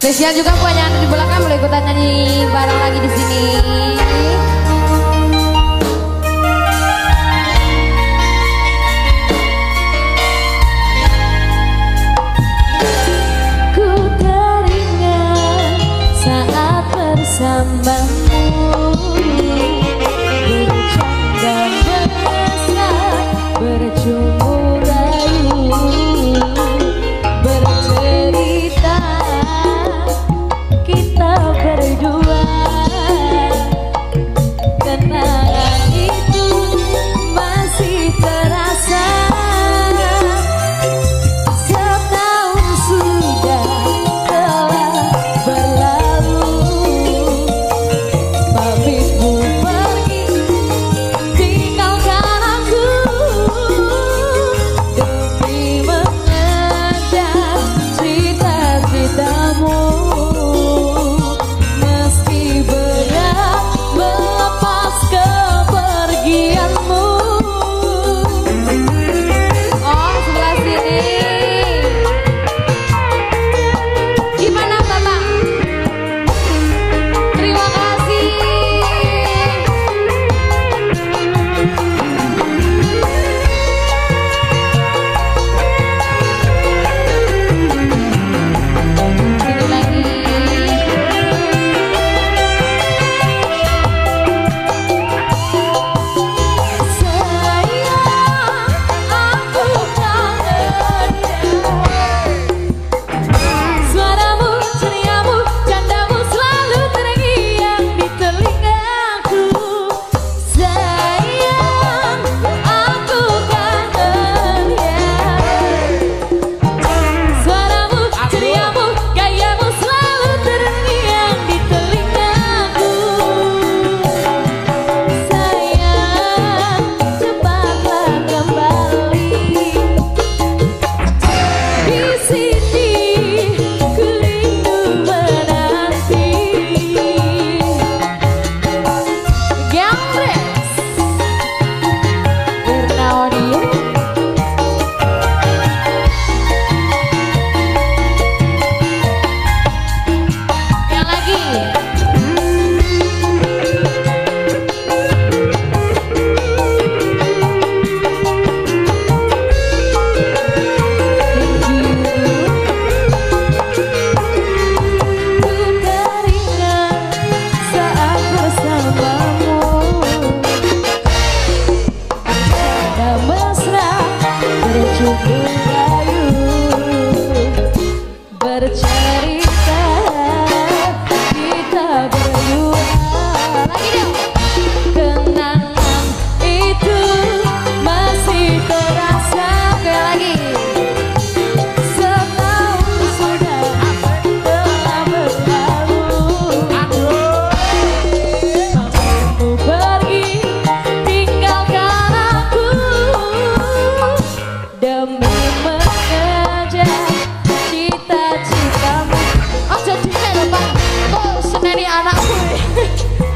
Spesial juga buat yang ada di belakang boleh ikutan nyanyi bareng lagi di sini. Ku teringat saat bersamamu. Đà Nẵng